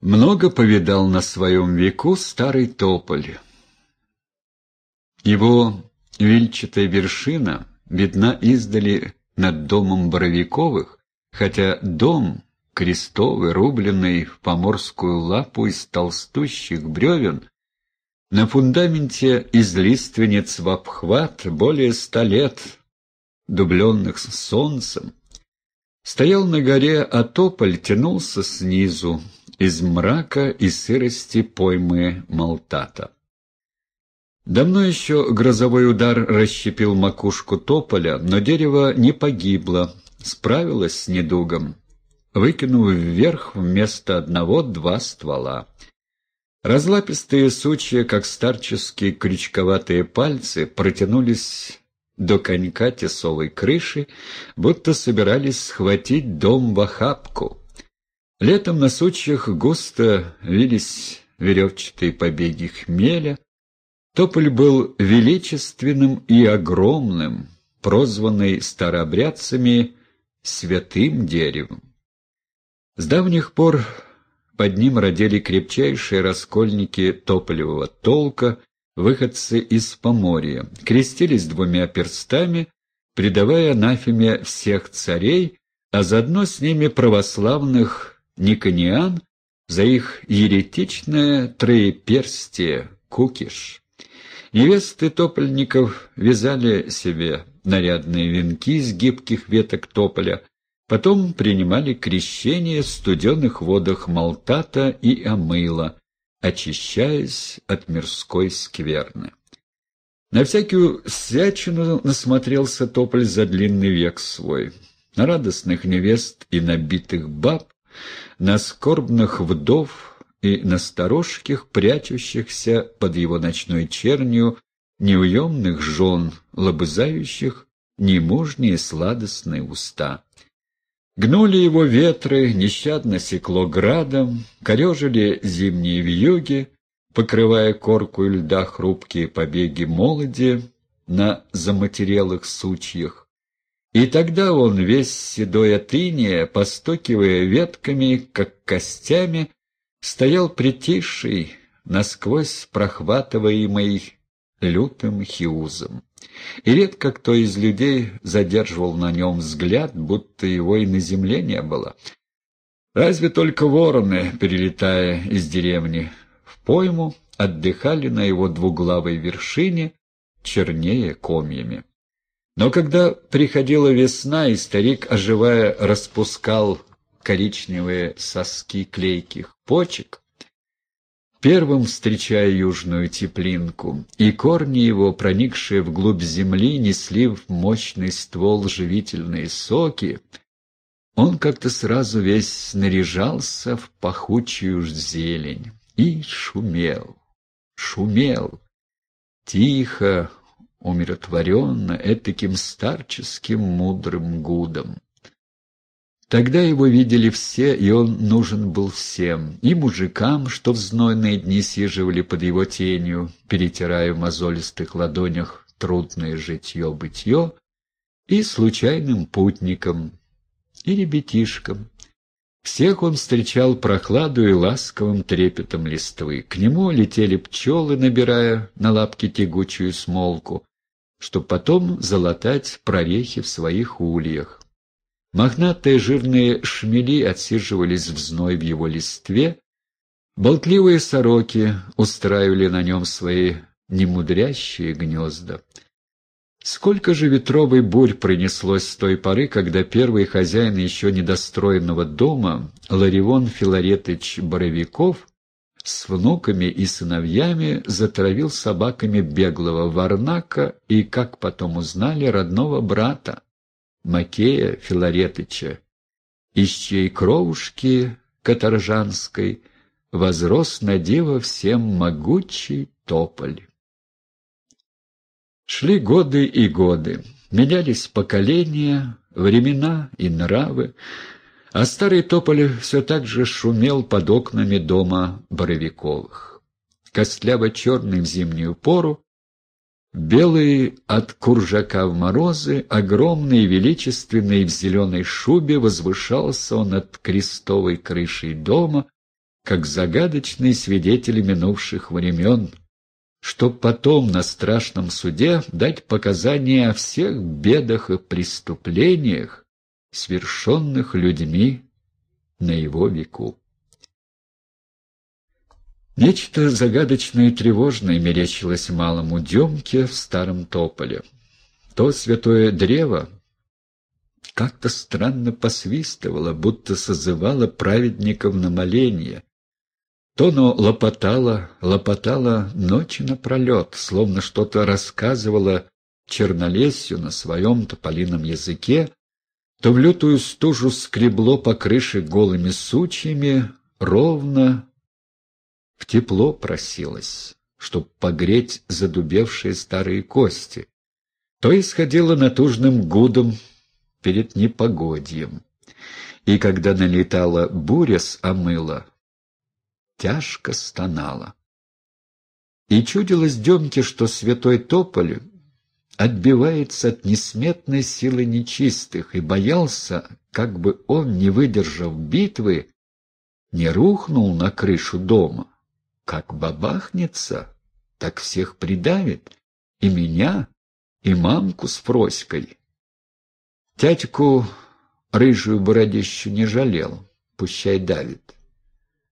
Много повидал на своем веку старый тополь. Его вильчатая вершина видна издали над домом Боровиковых, хотя дом, крестовый, рубленный в поморскую лапу из толстущих бревен, на фундаменте из лиственниц в обхват более ста лет, дубленных солнцем, стоял на горе, а тополь тянулся снизу, из мрака и сырости поймы Малтата. Давно еще грозовой удар расщепил макушку тополя, но дерево не погибло, справилось с недугом, выкинув вверх вместо одного два ствола. Разлапистые сучья, как старческие крючковатые пальцы, протянулись до конька тесовой крыши, будто собирались схватить дом в охапку. Летом на сучьях густо вились веревчатые побеги хмеля. Тополь был величественным и огромным, прозванный старообрядцами «святым деревом». С давних пор под ним родили крепчайшие раскольники тополевого толка, выходцы из Поморья, крестились двумя перстами, предавая анафеме всех царей, а заодно с ними православных никониан за их еретичное троеперстие кукиш. Невесты топольников вязали себе нарядные венки из гибких веток тополя, потом принимали крещение в студенных водах Малтата и Амыла, очищаясь от мирской скверны. На всякую всячину насмотрелся тополь за длинный век свой. На радостных невест и набитых баб, на скорбных вдов и на сторожких, прячущихся под его ночной чернью, неуемных жен, лобызающих немужние сладостные уста. Гнули его ветры, нещадно секло градом, корежили зимние вьюги, покрывая корку льда хрупкие побеги молоди на заматерелых сучьях. И тогда он, весь седой от постукивая ветками, как костями, стоял притихший, насквозь прохватываемый лютым хиузом. И редко кто из людей задерживал на нем взгляд, будто его и на земле не было. Разве только вороны, перелетая из деревни в пойму, отдыхали на его двуглавой вершине, чернее комьями. Но когда приходила весна, и старик, оживая, распускал коричневые соски клейких почек, первым встречая южную теплинку, и корни его, проникшие вглубь земли, несли в мощный ствол живительные соки, он как-то сразу весь снаряжался в пахучую зелень и шумел, шумел. Тихо, умиротворенно, этаким старческим мудрым гудом. Тогда его видели все, и он нужен был всем, и мужикам, что в знойные дни сиживали под его тенью, перетирая в мозолистых ладонях трудное житье-бытье, и случайным путникам, и ребятишкам. Всех он встречал прохладу и ласковым трепетом листвы. К нему летели пчелы, набирая на лапки тягучую смолку, чтобы потом залатать прорехи в своих ульях. Мохнатые жирные шмели отсиживались в зной в его листве, болтливые сороки устраивали на нем свои немудрящие гнезда. Сколько же ветровой бурь пронеслось с той поры, когда первый хозяин еще недостроенного дома, Ларивон Филаретович Боровиков, с внуками и сыновьями затравил собаками беглого Варнака и, как потом узнали, родного брата, Макея Филаретыча, из чьей кровушки каторжанской возрос на диво всем могучий тополь. Шли годы и годы, менялись поколения, времена и нравы, а старый тополь все так же шумел под окнами дома Боровиковых. Костляво-черный в зимнюю пору, белый от куржака в морозы, огромный и величественный в зеленой шубе возвышался он над крестовой крышей дома, как загадочные свидетели минувших времен, чтоб потом на страшном суде дать показания о всех бедах и преступлениях, свершенных людьми на его веку. Нечто загадочное и тревожное мерещилось малому Демке в старом тополе. То святое древо как-то странно посвистывало, будто созывало праведников на моление. То оно лопотало, лопотало ночи напролет, словно что-то рассказывало чернолесью на своем тополином языке, то в лютую стужу скребло по крыше голыми сучьями, ровно, в тепло просилась, чтоб погреть задубевшие старые кости, то исходило натужным гудом перед непогодьем. И когда налетала буря с омыла, тяжко стонала. И чудилось Демке, что святой Тополь отбивается от несметной силы нечистых, и боялся, как бы он, не выдержав битвы, не рухнул на крышу дома как бабахнется, так всех придавит, и меня, и мамку с Фроськой. Тятьку рыжую бородищу не жалел, пущай давит.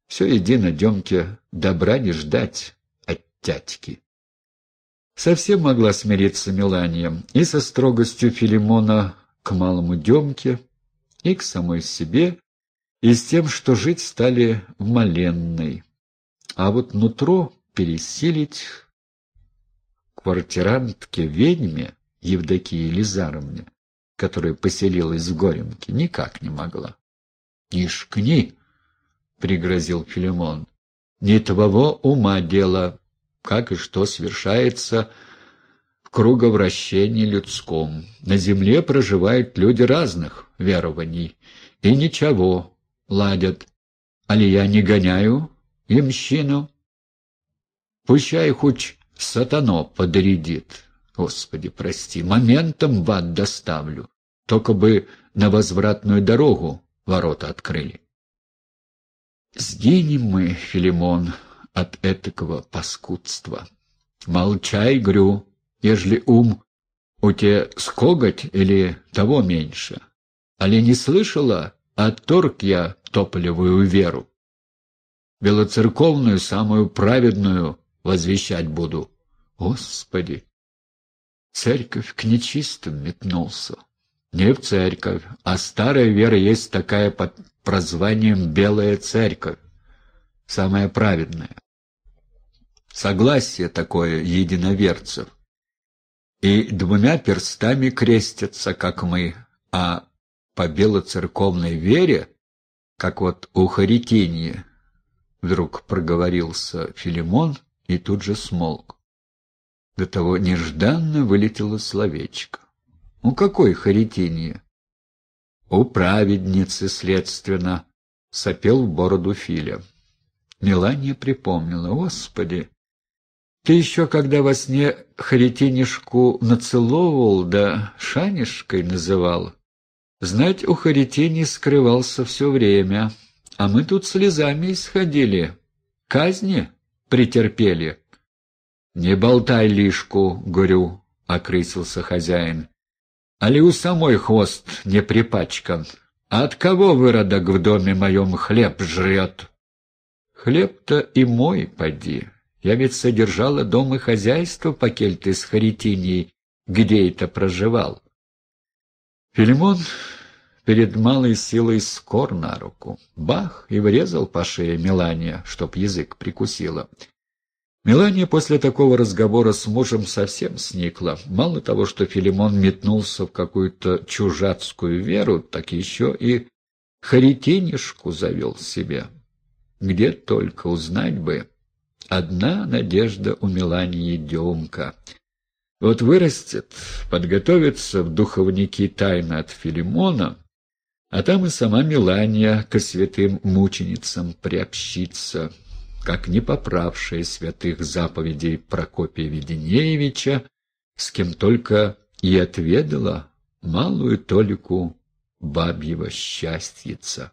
Все едино Демке добра не ждать от тятьки. Совсем могла смириться Мелания и со строгостью Филимона к малому Демке, и к самой себе, и с тем, что жить стали в Маленной. А вот нутро пересилить квартирантке ведьме Евдокии Елизаровне, которая поселилась в Горемке, никак не могла. — Не шкни, — пригрозил Филимон, — не твоего ума дело, как и что свершается в круговращении людском. На земле проживают люди разных верований, и ничего, ладят. Али я не гоняю Ямщину. Пущай хоть сатано подрядит. Господи, прости, моментом в ад доставлю. Только бы на возвратную дорогу ворота открыли. Сгинем мы, Филимон, от этакого паскудства. Молчай, грю, ежели ум у тебя скоготь или того меньше. Али не слышала, отторг я тополевую веру белоцерковную, самую праведную возвещать буду. Господи! Церковь к нечистым метнулся. Не в церковь, а старая вера есть такая под прозванием «белая церковь», самая праведная. Согласие такое единоверцев. И двумя перстами крестятся, как мы, а по белоцерковной вере, как вот у Харитинии, Вдруг проговорился Филимон и тут же смолк. До того нежданно вылетело словечко. «У какой Харитинии?» «У праведницы, следственно», — сопел в бороду Филя. Мелания припомнила. «Господи, ты еще, когда во сне Харитинишку нацеловывал, да Шанишкой называл, знать, у Харитини скрывался все время». А мы тут слезами исходили. Казни претерпели. — Не болтай лишку, — говорю, — окрысился хозяин. — Али у самой хвост не припачкан. А от кого выродок в доме моем хлеб жрет? — Хлеб-то и мой, поди. Я ведь содержала дом и хозяйство, покель ты с Харитинией, где это проживал. Филимон перед малой силой скор на руку. Бах! И врезал по шее Мелания, чтоб язык прикусила. Мелания после такого разговора с мужем совсем сникла. Мало того, что Филимон метнулся в какую-то чужацкую веру, так еще и харитинишку завел себе. Где только узнать бы. Одна надежда у Мелании Демка. Вот вырастет, подготовится в духовники тайна от Филимона, а там и сама Милания ко святым мученицам приобщится, как не поправшая святых заповедей Прокопия Веденеевича, с кем только и отведала малую толику бабьего счастьица.